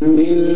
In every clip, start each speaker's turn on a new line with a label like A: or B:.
A: بسم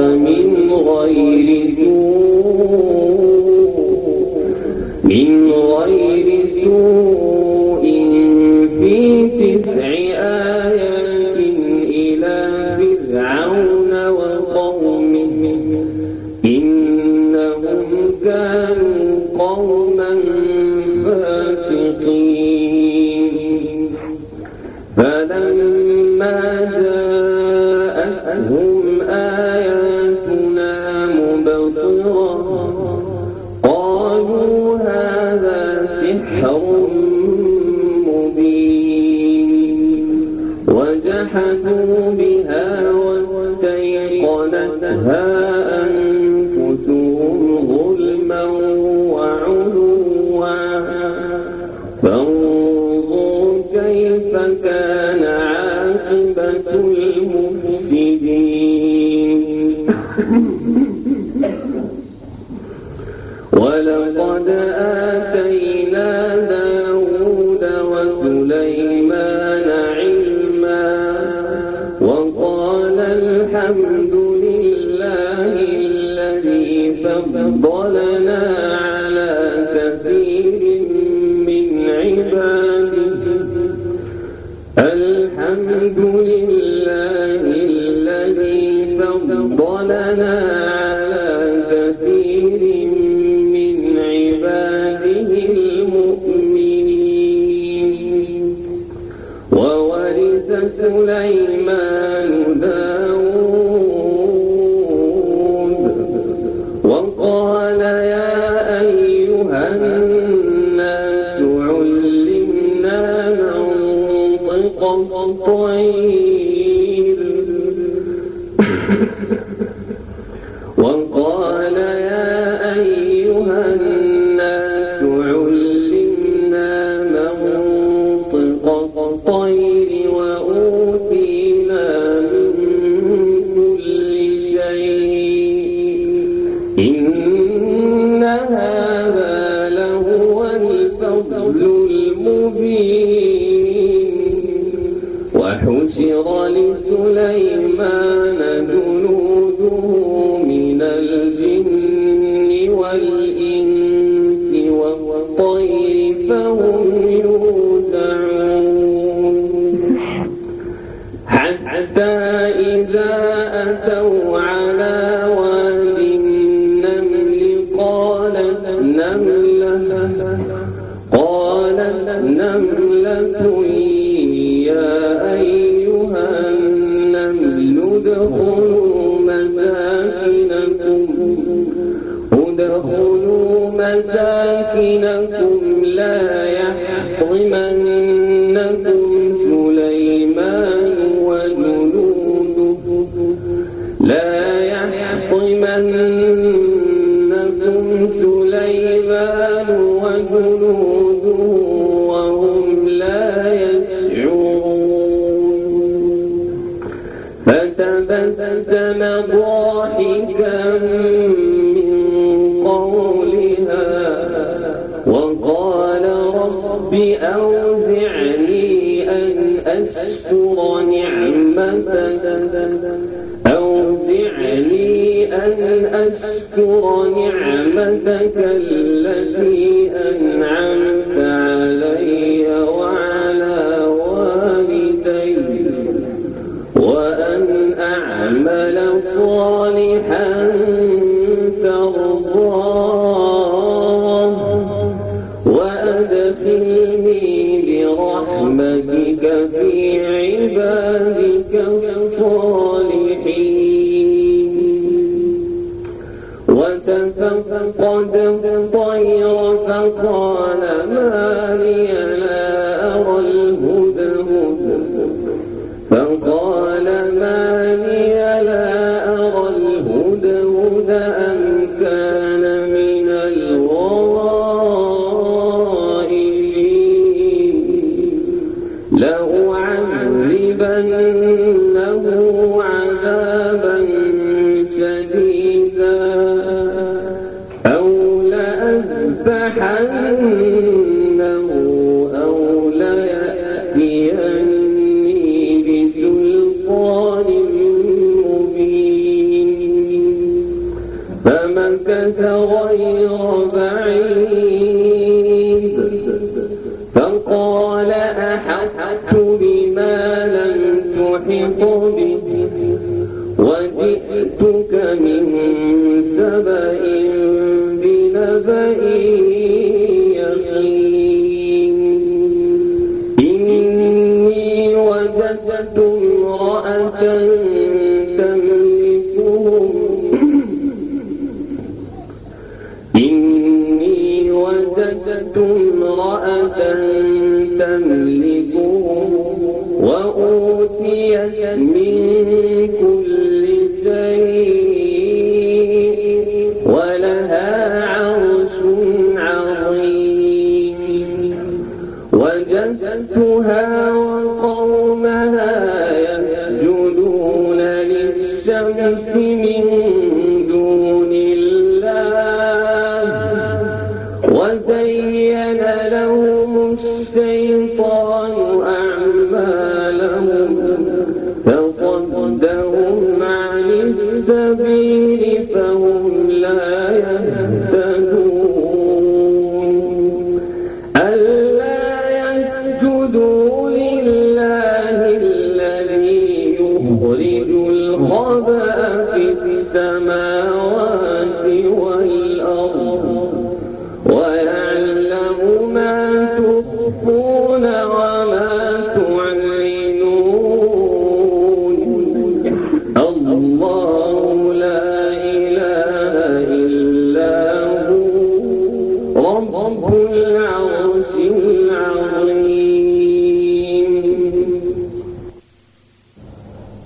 A: من غير سوء من غير سوء Vamos Santu أشكر نعمتك التي أنعمت فالتفت طير فقال ما لي فغير ليست امرأة تملكه وأوتيت من vão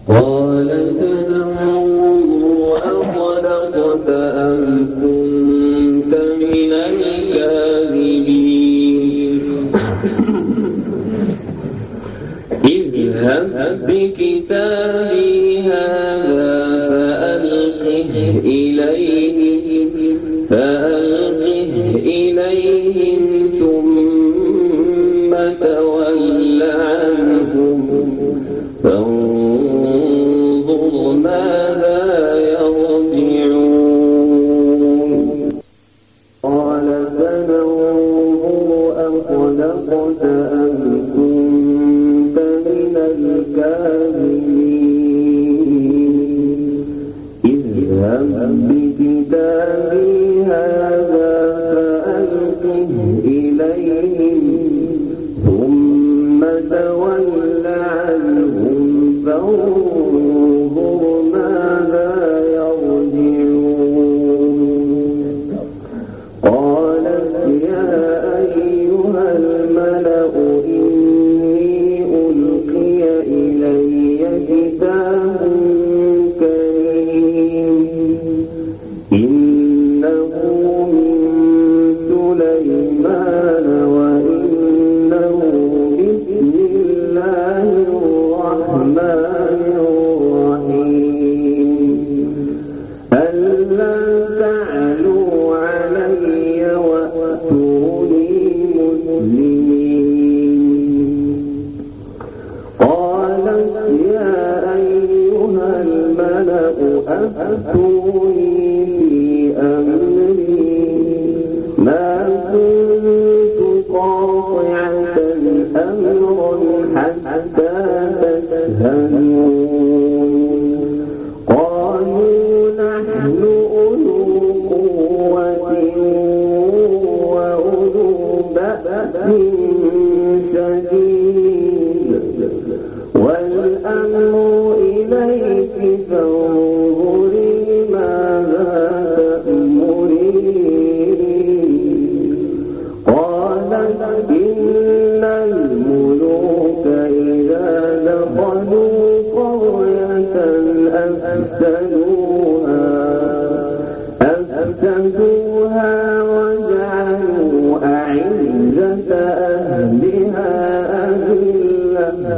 A: Um... losers.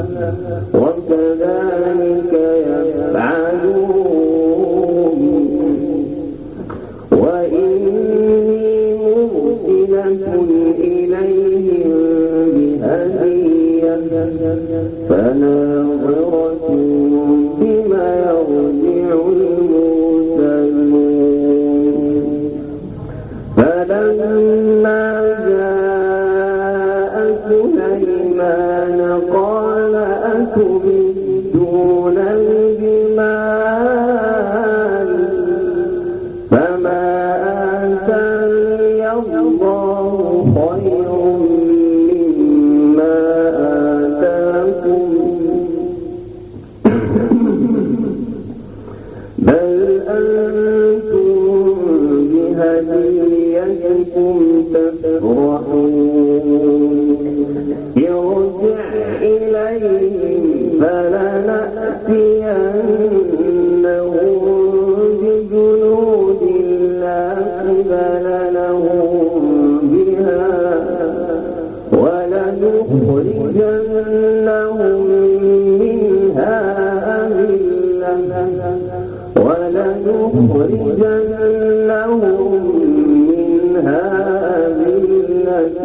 A: أذلة الله خير ولنخرجنهم منها أذلة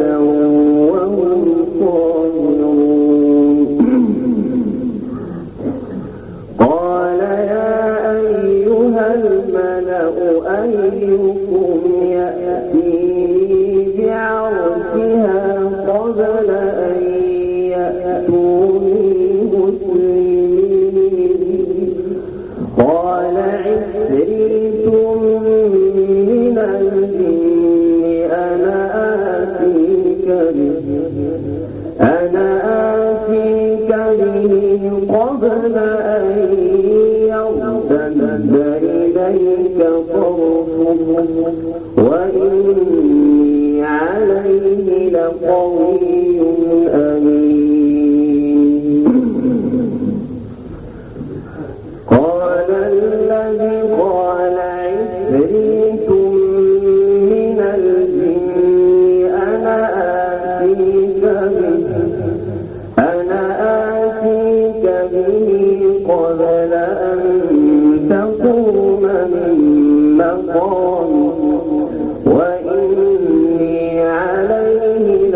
A: you wanna.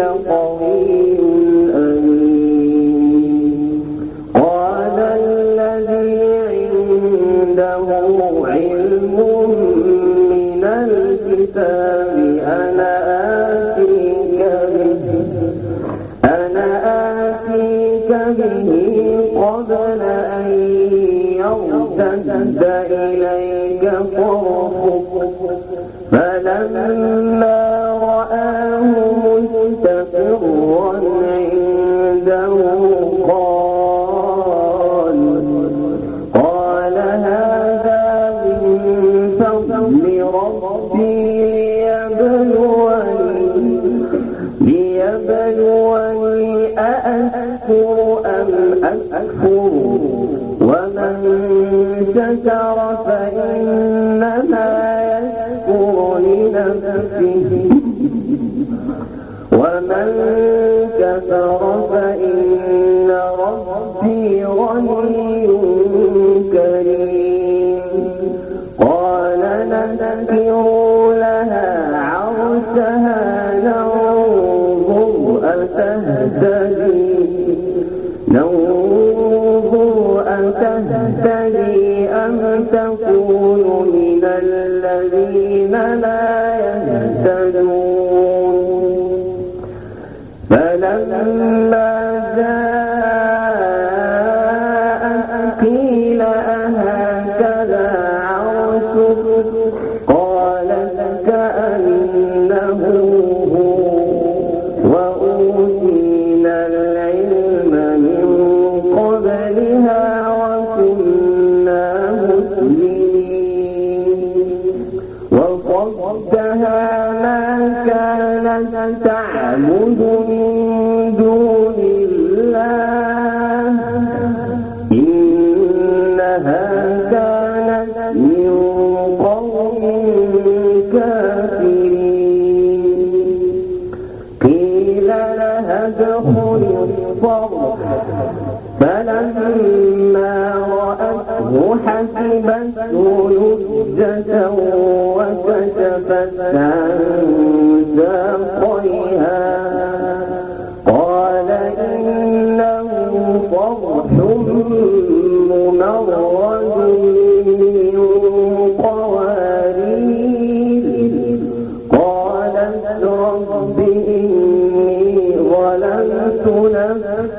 A: não com ربي ليبلوني، ليبلوني أأشكر أم أكفر، ومن كفر تهتدي أم تكون من الذين لا يهتدون.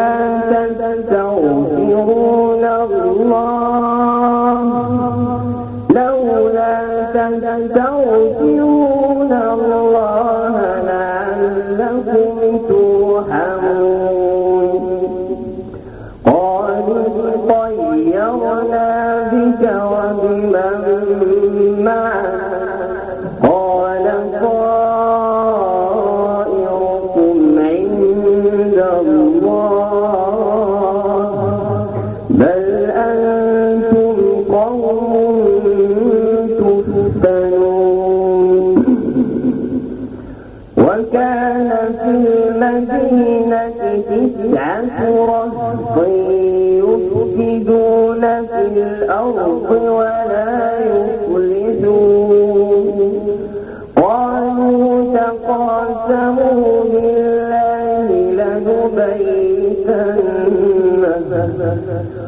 A: Yeah. la, la.